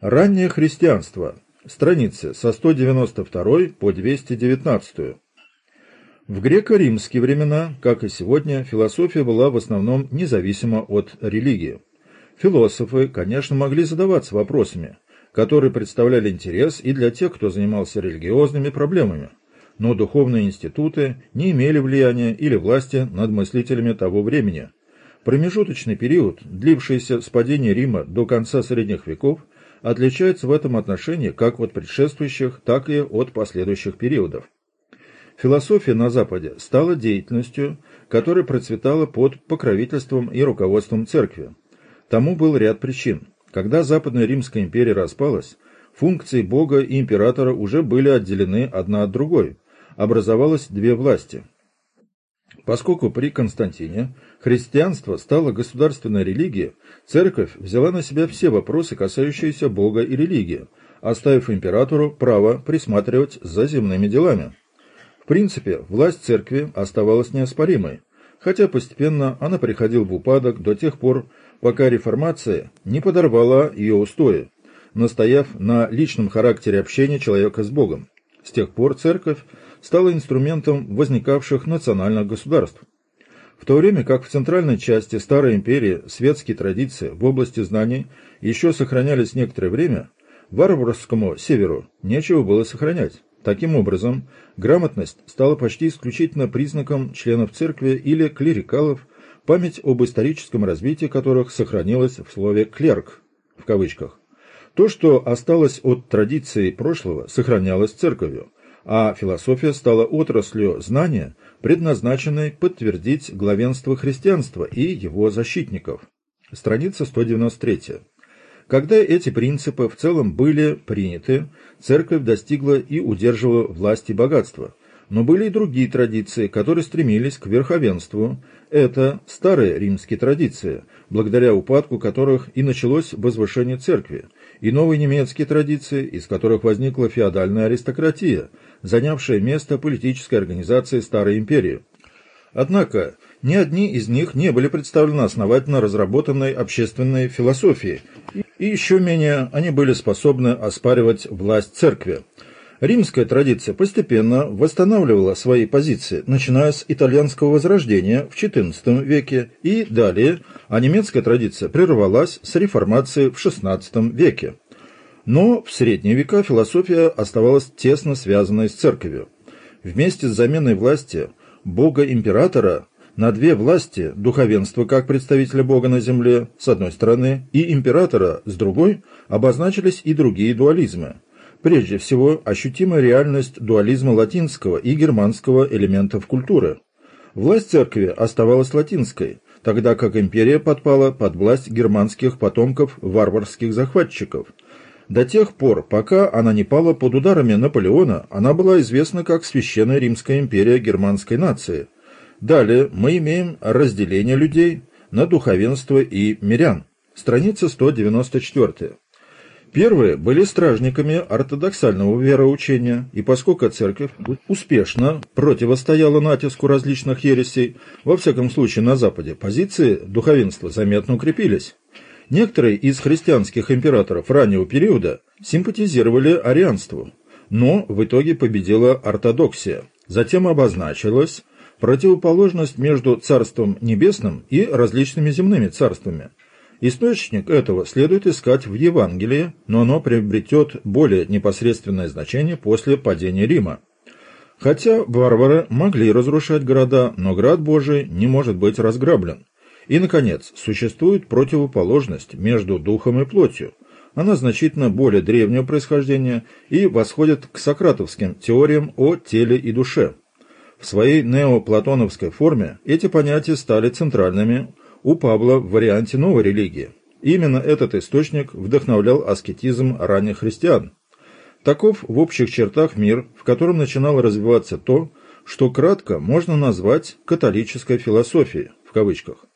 Раннее христианство. Страницы со 192 по 219. В греко-римские времена, как и сегодня, философия была в основном независима от религии. Философы, конечно, могли задаваться вопросами, которые представляли интерес и для тех, кто занимался религиозными проблемами, но духовные институты не имели влияния или власти над мыслителями того времени. Промежуточный период, длившийся с падения Рима до конца средних веков, отличается в этом отношении как от предшествующих, так и от последующих периодов. Философия на Западе стала деятельностью, которая процветала под покровительством и руководством церкви. Тому был ряд причин. Когда Западная Римская империя распалась, функции Бога и императора уже были отделены одна от другой. Образовалось две власти. Поскольку при Константине христианство стало государственной религией, церковь взяла на себя все вопросы, касающиеся Бога и религии, оставив императору право присматривать за земными делами. В принципе, власть церкви оставалась неоспоримой, хотя постепенно она приходила в упадок до тех пор, пока реформация не подорвала ее устои, настояв на личном характере общения человека с Богом. С тех пор церковь стала инструментом возникавших национальных государств. В то время как в центральной части Старой империи светские традиции в области знаний еще сохранялись некоторое время, варварскому северу нечего было сохранять. Таким образом, грамотность стала почти исключительно признаком членов церкви или клерикалов, память об историческом развитии которых сохранилась в слове «клерк» в кавычках. То, что осталось от традиции прошлого, сохранялось церковью, а философия стала отраслью знания, предназначенной подтвердить главенство христианства и его защитников. Страница 193. Когда эти принципы в целом были приняты, церковь достигла и удерживала власть и богатство. Но были и другие традиции, которые стремились к верховенству. Это старые римские традиции, благодаря упадку которых и началось возвышение церкви, и новые немецкие традиции, из которых возникла феодальная аристократия, занявшая место политической организации Старой империи. Однако, ни одни из них не были представлены основательно разработанной общественной философией, и еще менее они были способны оспаривать власть церкви. Римская традиция постепенно восстанавливала свои позиции, начиная с итальянского возрождения в XIV веке и далее, а немецкая традиция прервалась с реформацией в XVI веке. Но в средние века философия оставалась тесно связанной с церковью. Вместе с заменой власти бога-императора на две власти, духовенство как представителя Бога на земле, с одной стороны, и императора, с другой, обозначились и другие дуализмы. Прежде всего, ощутимая реальность дуализма латинского и германского элементов культуры. Власть церкви оставалась латинской, тогда как империя подпала под власть германских потомков варварских захватчиков. До тех пор, пока она не пала под ударами Наполеона, она была известна как Священная Римская империя германской нации – Далее мы имеем разделение людей на духовенство и мирян. Страница 194. Первые были стражниками ортодоксального вероучения, и поскольку церковь успешно противостояла натиску различных ересей, во всяком случае на Западе, позиции духовенства заметно укрепились. Некоторые из христианских императоров раннего периода симпатизировали арианству, но в итоге победила ортодоксия. Затем обозначилась противоположность между Царством Небесным и различными земными царствами. Источник этого следует искать в Евангелии, но оно приобретет более непосредственное значение после падения Рима. Хотя варвары могли разрушать города, но град Божий не может быть разграблен. И, наконец, существует противоположность между духом и плотью. Она значительно более древнего происхождения и восходит к сократовским теориям о теле и душе. В своей неоплатоновской форме эти понятия стали центральными у Павла в варианте новой религии. Именно этот источник вдохновлял аскетизм ранних христиан. Таков в общих чертах мир, в котором начинало развиваться то, что кратко можно назвать католической философией, в кавычках.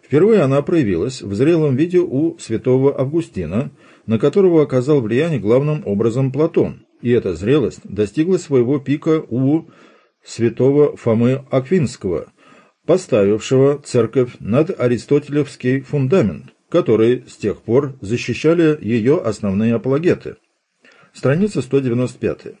Впервые она проявилась в зрелом виде у святого Августина, на которого оказал влияние главным образом Платон, и эта зрелость достигла своего пика у святого Фомы Аквинского, поставившего церковь над аристотелевский фундамент, которые с тех пор защищали ее основные апологеты. Страница 195.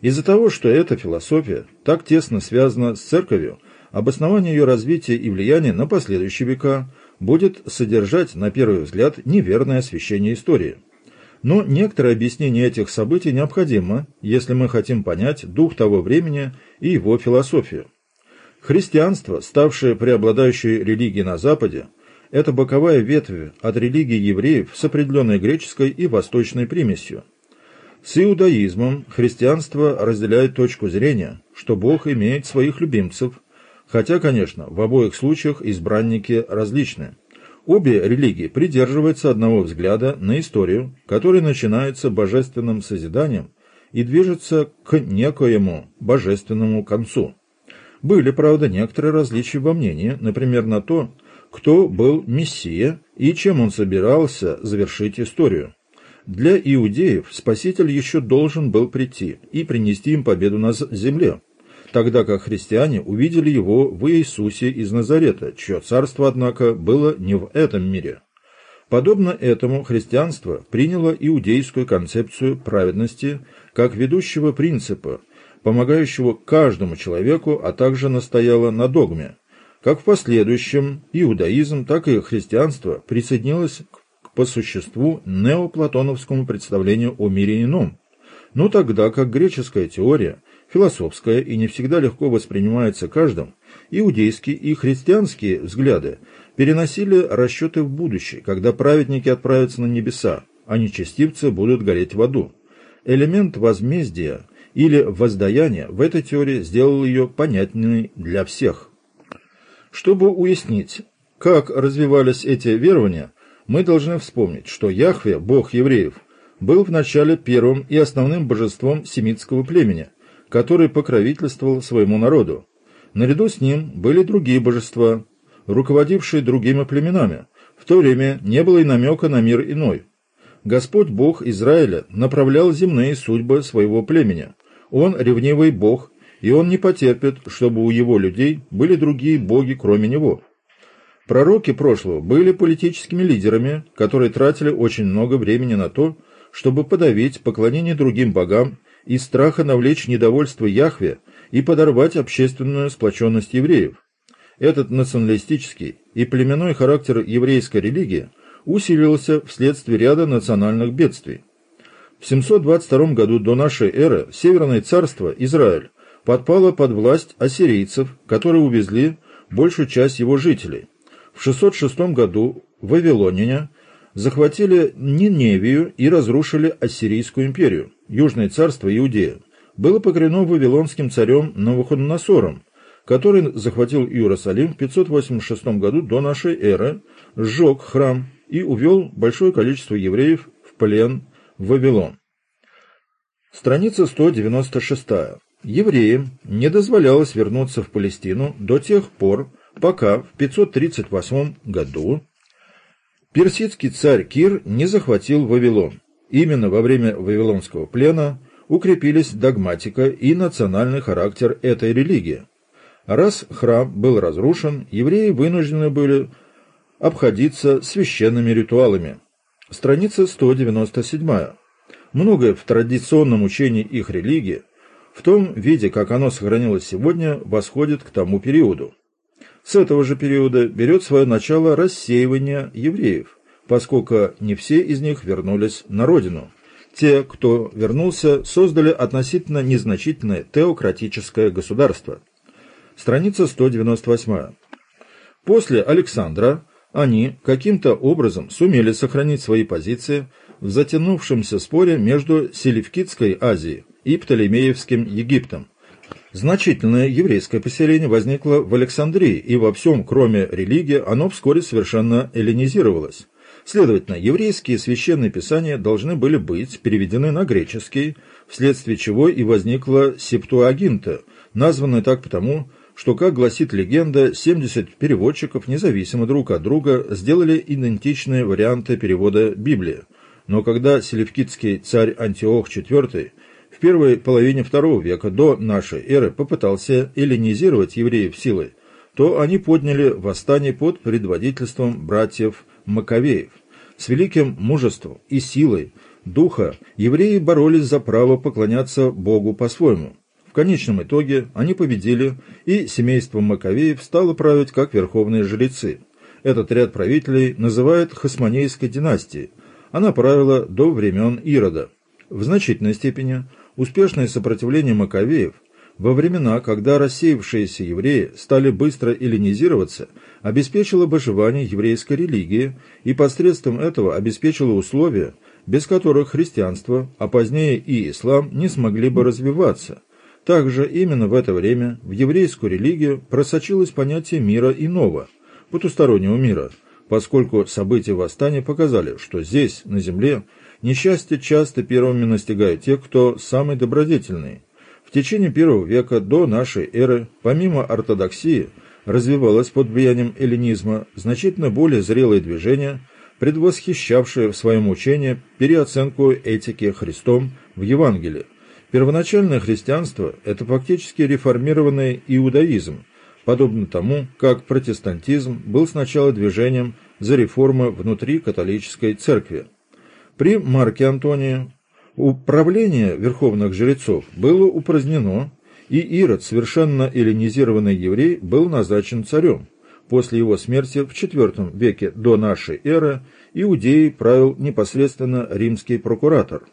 Из-за того, что эта философия так тесно связана с церковью, обоснование ее развития и влияния на последующие века будет содержать, на первый взгляд, неверное освещение истории. Но некоторое объяснение этих событий необходимо, если мы хотим понять дух того времени и его философию. Христианство, ставшее преобладающей религией на Западе, это боковая ветвь от религии евреев с определенной греческой и восточной примесью. С иудаизмом христианство разделяет точку зрения, что Бог имеет своих любимцев, хотя, конечно, в обоих случаях избранники различны. Обе религии придерживаются одного взгляда на историю, который начинается божественным созиданием и движется к некоему божественному концу. Были, правда, некоторые различия во мнении, например, на то, кто был Мессия и чем он собирался завершить историю. Для иудеев Спаситель еще должен был прийти и принести им победу на земле, тогда как христиане увидели его в Иисусе из Назарета, чье царство, однако, было не в этом мире. Подобно этому христианство приняло иудейскую концепцию праведности как ведущего принципа, помогающего каждому человеку, а также настояла на догме. Как в последующем иудаизм, так и христианство присоединилось к, по существу неоплатоновскому представлению о мире ином. Но тогда как греческая теория, философская и не всегда легко воспринимается каждым, иудейские и христианские взгляды переносили расчеты в будущее, когда праведники отправятся на небеса, а нечестивцы будут гореть в аду. Элемент возмездия или воздаяние в этой теории сделал ее понятной для всех. Чтобы уяснить, как развивались эти верования, мы должны вспомнить, что Яхве, бог евреев, был вначале первым и основным божеством семитского племени, который покровительствовал своему народу. Наряду с ним были другие божества, руководившие другими племенами. В то время не было и намека на мир иной. Господь Бог Израиля направлял земные судьбы своего племени. Он ревнивый Бог, и он не потерпит, чтобы у его людей были другие боги, кроме него. Пророки прошлого были политическими лидерами, которые тратили очень много времени на то, чтобы подавить поклонение другим богам и страха навлечь недовольство Яхве и подорвать общественную сплоченность евреев. Этот националистический и племенной характер еврейской религии усилился вследствие ряда национальных бедствий. В 722 году до нашей эры Северное царство Израиль подпало под власть ассирийцев, которые увезли большую часть его жителей. В 606 году вавилоняне захватили Ниневию и разрушили Ассирийскую империю, Южное царство Иудея. Было покорено вавилонским царем Навуходоносором, который захватил Иерусалим в 586 году до нашей эры, сжег храм и увел большое количество евреев в плен Вавилон. Страница 196. Евреям не дозволялось вернуться в Палестину до тех пор, пока в 538 году персидский царь Кир не захватил Вавилон. Именно во время Вавилонского плена укрепились догматика и национальный характер этой религии. Раз храм был разрушен, евреи вынуждены были обходиться священными ритуалами. Страница 197. Многое в традиционном учении их религии, в том виде, как оно сохранилось сегодня, восходит к тому периоду. С этого же периода берет свое начало рассеивание евреев, поскольку не все из них вернулись на родину. Те, кто вернулся, создали относительно незначительное теократическое государство. Страница 198. После Александра они каким-то образом сумели сохранить свои позиции в затянувшемся споре между Селевкидской Азией и Птолемеевским Египтом. Значительное еврейское поселение возникло в Александрии, и во всем, кроме религии, оно вскоре совершенно эллинизировалось. Следовательно, еврейские священные писания должны были быть переведены на греческий, вследствие чего и возникла Септуагинта, названная так потому, что, как гласит легенда, 70 переводчиков независимо друг от друга сделали идентичные варианты перевода Библии. Но когда селевкидский царь Антиох IV в первой половине второго века до нашей эры попытался эллинизировать евреев силой, то они подняли восстание под предводительством братьев Маковеев. С великим мужеством и силой духа евреи боролись за право поклоняться Богу по-своему. В конечном итоге они победили, и семейство Маковеев стало править как верховные жрецы. Этот ряд правителей называют Хасмонейской династией. Она правила до времен Ирода. В значительной степени успешное сопротивление Маковеев во времена, когда рассеявшиеся евреи стали быстро эллинизироваться, обеспечило выживание еврейской религии и посредством этого обеспечило условия, без которых христианство, а позднее и ислам не смогли бы развиваться. Также именно в это время в еврейскую религию просочилось понятие мира иного, потустороннего мира, поскольку события восстания показали, что здесь, на земле, несчастье часто первыми настигают тех, кто самый добродетельный. В течение первого века до нашей эры, помимо ортодоксии, развивалось под влиянием эллинизма значительно более зрелое движение – предвосхищавшее в своем учении переоценку этики Христом в Евангелии. Первоначальное христианство – это фактически реформированный иудаизм, подобно тому, как протестантизм был сначала движением за реформы внутри католической церкви. При Марке Антонии управление верховных жрецов было упразднено, и Ирод, совершенно эллинизированный еврей, был назначен царем. После его смерти в IV веке до нашей эры Иудеей правил непосредственно римский прокуратор.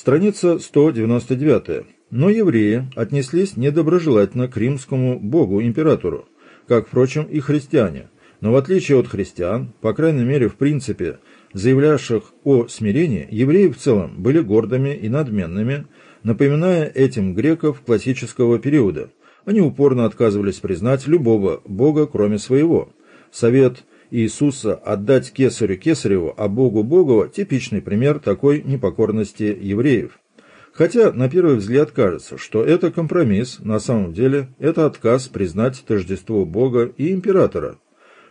Страница 199. Но евреи отнеслись недоброжелательно к римскому богу-императору, как, впрочем, и христиане. Но в отличие от христиан, по крайней мере в принципе, заявлявших о смирении, евреи в целом были гордыми и надменными, напоминая этим греков классического периода – они упорно отказывались признать любого бога, кроме своего. Совет Иисуса отдать кесарю кесареву, а богу богово – типичный пример такой непокорности евреев. Хотя на первый взгляд кажется, что это компромисс, на самом деле это отказ признать тождество Бога и императора.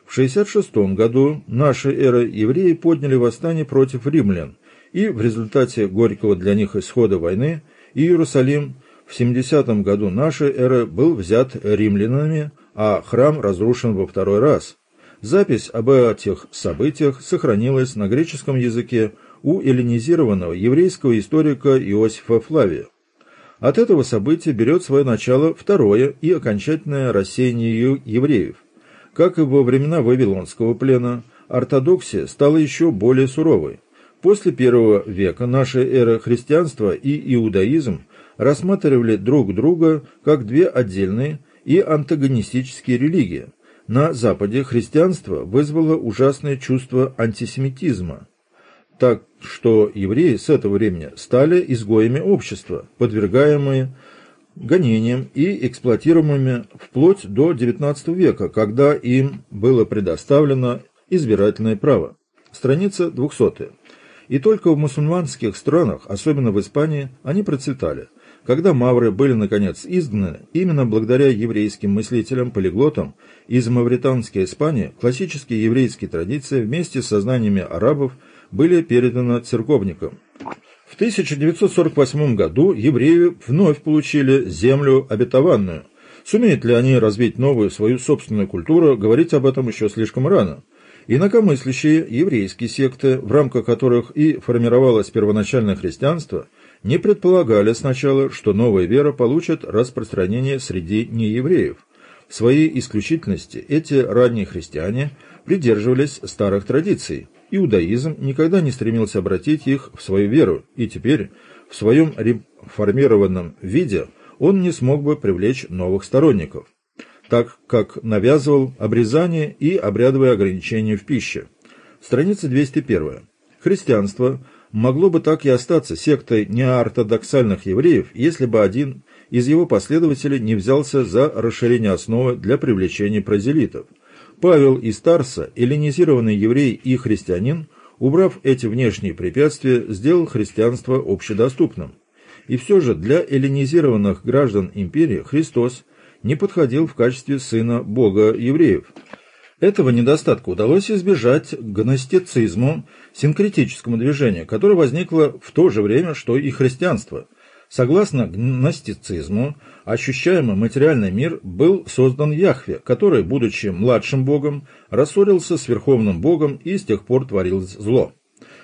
В 66 году нашей эры евреи подняли восстание против римлян, и в результате горького для них исхода войны Иерусалим в 70 году нашей эры был взят римлянами, а храм разрушен во второй раз. Запись об этих событиях сохранилась на греческом языке у эллинизированного еврейского историка Иосифа Флавия. От этого события берет свое начало второе и окончательное рассеяние евреев. Как и во времена Вавилонского плена, ортодоксия стала еще более суровой. После первого века нашей эры христианство и иудаизм рассматривали друг друга как две отдельные и антагонистические религии. На Западе христианство вызвало ужасное чувство антисемитизма, так что евреи с этого времени стали изгоями общества, подвергаемые гонениям и эксплуатируемыми вплоть до XIX века, когда им было предоставлено избирательное право. Страница 200. И только в мусульманских странах, особенно в Испании, они процветали – когда мавры были, наконец, изгнаны, именно благодаря еврейским мыслителям-полиглотам из мавританской Испании классические еврейские традиции вместе с сознаниями арабов были переданы церковникам. В 1948 году евреи вновь получили землю обетованную. Сумеют ли они развить новую свою собственную культуру, говорить об этом еще слишком рано. Инакомыслящие еврейские секты, в рамках которых и формировалось первоначальное христианство – не предполагали сначала, что новая вера получит распространение среди неевреев. В своей исключительности эти ранние христиане придерживались старых традиций. Иудаизм никогда не стремился обратить их в свою веру, и теперь, в своем реформированном виде, он не смог бы привлечь новых сторонников, так как навязывал обрезание и обрядовые ограничения в пище. Страница 201. Христианство – могло бы так и остаться сектой неортодоксальных евреев, если бы один из его последователей не взялся за расширение основы для привлечения прозелитов. Павел из Тарса, эллинизированный еврей и христианин, убрав эти внешние препятствия, сделал христианство общедоступным. И все же для эллинизированных граждан империи Христос не подходил в качестве сына Бога евреев. Этого недостатка удалось избежать гностицизму, синкретическому движению, которое возникло в то же время, что и христианство. Согласно гностицизму, ощущаемый материальный мир был создан Яхве, который, будучи младшим богом, рассорился с верховным богом и с тех пор творил зло.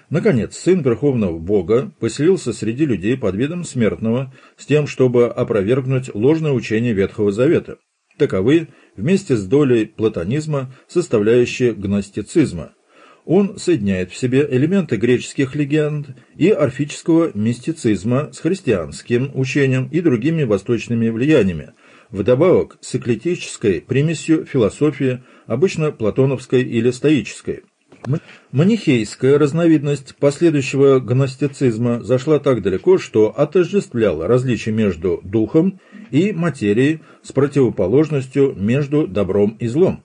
Наконец, сын Верховного Бога поселился среди людей под видом смертного с тем, чтобы опровергнуть ложное учение Ветхого Завета. Таковы, вместе с долей платонизма, составляющие гностицизма. Он соединяет в себе элементы греческих легенд и орфического мистицизма с христианским учением и другими восточными влияниями, вдобавок с эклетической примесью философии, обычно платоновской или стоической. Манихейская разновидность последующего гностицизма зашла так далеко, что отождествляла различие между духом и материей с противоположностью между добром и злом.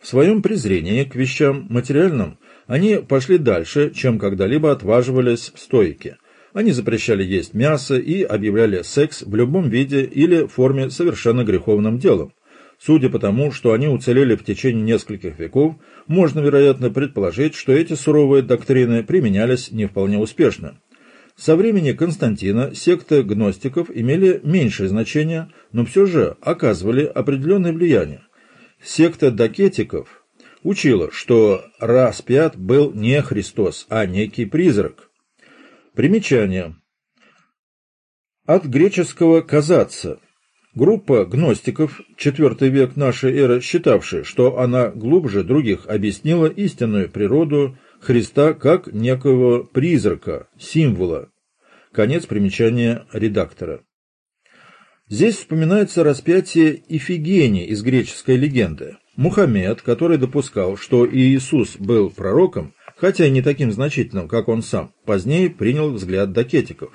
В своем презрении к вещам материальным они пошли дальше, чем когда-либо отваживались в стойке. Они запрещали есть мясо и объявляли секс в любом виде или форме совершенно греховным делом. Судя по тому, что они уцелели в течение нескольких веков, можно, вероятно, предположить, что эти суровые доктрины применялись не вполне успешно. Со времени Константина секты гностиков имели меньшее значение, но все же оказывали определенное влияние. Секта докетиков учила, что распят был не Христос, а некий призрак. Примечание. От греческого «казаться» Группа гностиков, IV век нашей эры, считавшая, что она глубже других объяснила истинную природу Христа как некого призрака, символа. Конец примечания редактора. Здесь вспоминается распятие Ифигении из греческой легенды. Мухаммед, который допускал, что Иисус был пророком, хотя и не таким значительным, как он сам, позднее принял взгляд докетиков.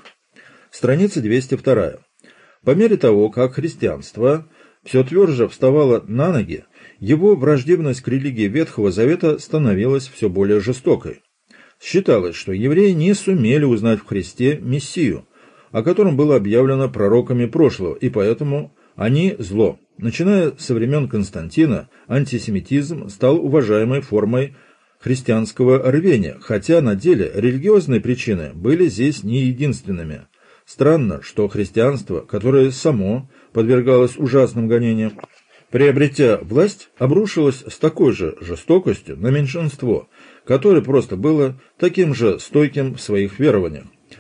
Страница 202. По мере того, как христианство все тверже вставало на ноги, его враждебность к религии Ветхого Завета становилась все более жестокой. Считалось, что евреи не сумели узнать в Христе Мессию, о котором было объявлено пророками прошлого, и поэтому они зло. Начиная со времен Константина, антисемитизм стал уважаемой формой христианского рвения, хотя на деле религиозные причины были здесь не единственными. Странно, что христианство, которое само подвергалось ужасным гонениям, приобретя власть, обрушилось с такой же жестокостью на меньшинство, которое просто было таким же стойким в своих верованиях.